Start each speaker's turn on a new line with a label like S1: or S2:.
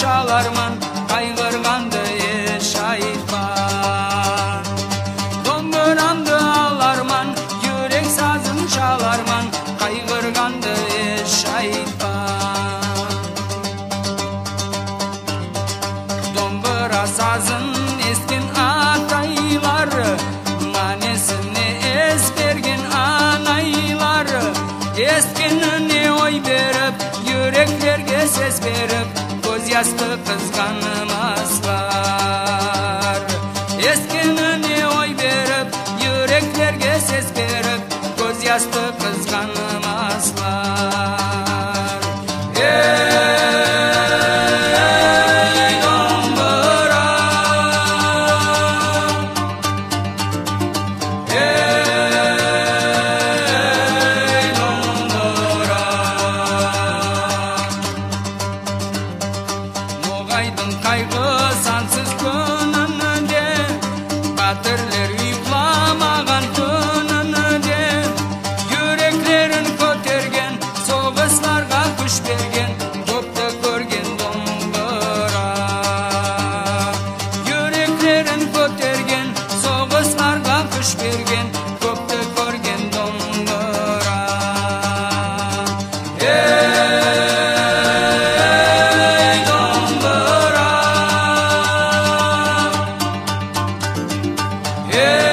S1: çalarman Kaygırgandı eş aytman Domburamdı alarman Yürek sazın çalarman Kaygırgandı eş aytman Dombura sazın eskin ataylar Manesini eskergin anaylar. Eskinini oy berip Yüreklerge ses berip Göz yastı kızganmaslar Eskinini oy berip Yüreklerge ses berip Göz yastı kızganmaslar Yeah.